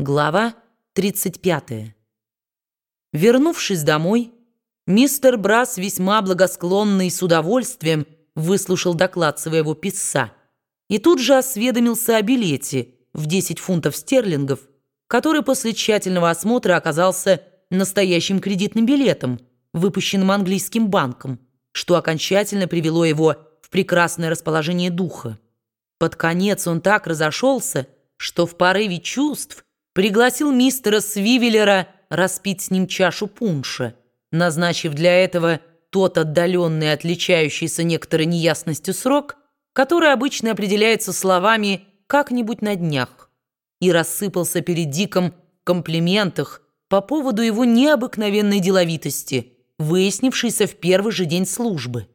Глава 35. Вернувшись домой, мистер Брас весьма благосклонный с удовольствием выслушал доклад своего писца и тут же осведомился о билете в 10 фунтов стерлингов, который после тщательного осмотра оказался настоящим кредитным билетом, выпущенным английским банком, что окончательно привело его в прекрасное расположение духа. Под конец он так разошелся, что в порыве чувств пригласил мистера Свивеллера распить с ним чашу пунша, назначив для этого тот отдаленный, отличающийся некоторой неясностью срок, который обычно определяется словами «как-нибудь на днях», и рассыпался перед Диком в комплиментах по поводу его необыкновенной деловитости, выяснившейся в первый же день службы.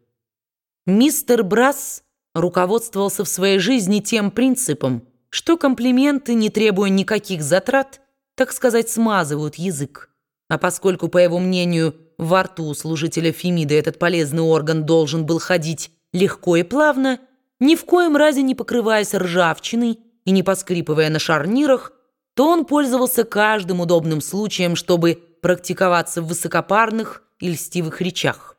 Мистер Брас руководствовался в своей жизни тем принципом, что комплименты, не требуя никаких затрат, так сказать, смазывают язык. А поскольку, по его мнению, во рту служителя Фемиды этот полезный орган должен был ходить легко и плавно, ни в коем разе не покрываясь ржавчиной и не поскрипывая на шарнирах, то он пользовался каждым удобным случаем, чтобы практиковаться в высокопарных и льстивых речах.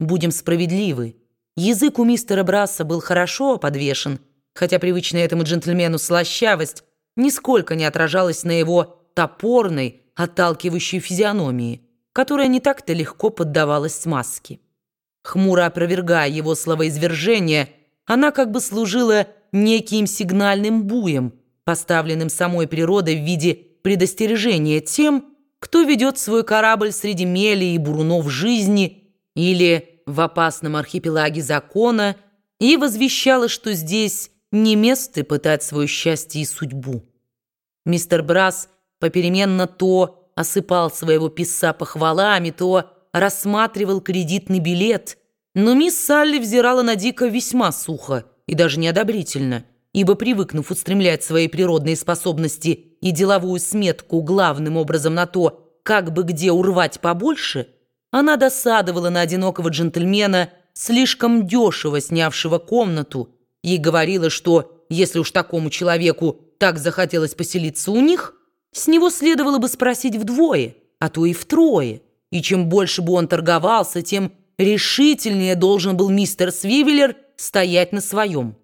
Будем справедливы, язык у мистера Брасса был хорошо подвешен, хотя привычная этому джентльмену слащавость нисколько не отражалась на его топорной, отталкивающей физиономии, которая не так-то легко поддавалась смазке. Хмуро опровергая его словоизвержение, она как бы служила неким сигнальным буем, поставленным самой природой в виде предостережения тем, кто ведет свой корабль среди мели и бурунов жизни или в опасном архипелаге закона и возвещала, что здесь не место пытать свое счастье и судьбу. Мистер Брас попеременно то осыпал своего писца похвалами, то рассматривал кредитный билет, но мисс Салли взирала на Дика весьма сухо и даже неодобрительно, ибо, привыкнув устремлять свои природные способности и деловую сметку главным образом на то, как бы где урвать побольше, она досадовала на одинокого джентльмена, слишком дешево снявшего комнату, и говорила, что если уж такому человеку так захотелось поселиться у них, с него следовало бы спросить вдвое, а то и втрое. И чем больше бы он торговался, тем решительнее должен был мистер Свивеллер стоять на своем.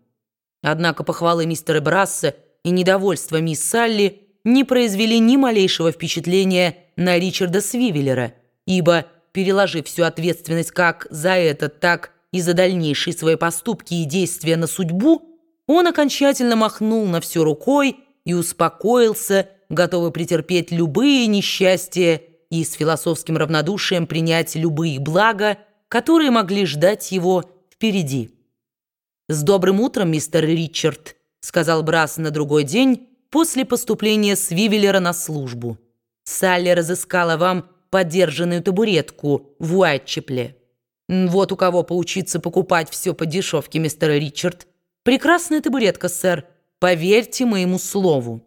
Однако похвалы мистера Брасса и недовольство мисс Салли не произвели ни малейшего впечатления на Ричарда Свивеллера, ибо, переложив всю ответственность как за этот, так и за дальнейшие свои поступки и действия на судьбу, он окончательно махнул на все рукой и успокоился, готовый претерпеть любые несчастья и с философским равнодушием принять любые блага, которые могли ждать его впереди. «С добрым утром, мистер Ричард», — сказал Брас на другой день после поступления Свивеллера на службу. «Салли разыскала вам подержанную табуретку в Уайтчепле». «Вот у кого поучиться покупать все по дешевке, мистер Ричард. Прекрасная табуретка, сэр. Поверьте моему слову».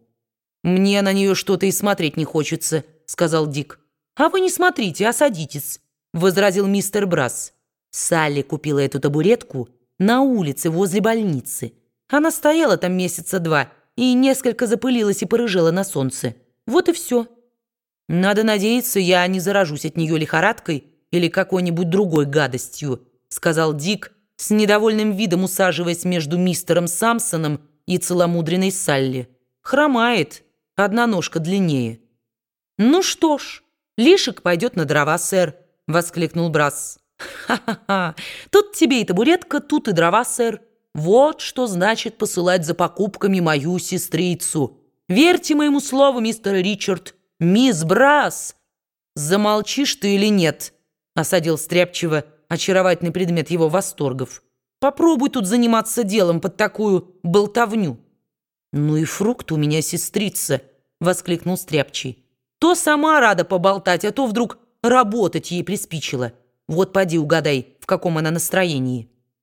«Мне на нее что-то и смотреть не хочется», — сказал Дик. «А вы не смотрите, а садитесь», — возразил мистер Брас. Салли купила эту табуретку на улице возле больницы. Она стояла там месяца два и несколько запылилась и порыжела на солнце. Вот и все. Надо надеяться, я не заражусь от нее лихорадкой, или какой-нибудь другой гадостью», сказал Дик, с недовольным видом усаживаясь между мистером Самсоном и целомудренной Салли. «Хромает, одна ножка длиннее». «Ну что ж, лишек пойдет на дрова, сэр», — воскликнул Брас. «Ха-ха-ха, тут тебе и табуретка, тут и дрова, сэр. Вот что значит посылать за покупками мою сестрицу. Верьте моему слову, мистер Ричард, мисс Брас. Замолчишь ты или нет?» Осадил стряпчиво очаровательный предмет его восторгов. «Попробуй тут заниматься делом под такую болтовню». «Ну и фрукт у меня сестрица», — воскликнул стряпчий. «То сама рада поболтать, а то вдруг работать ей приспичило. Вот поди угадай, в каком она настроении».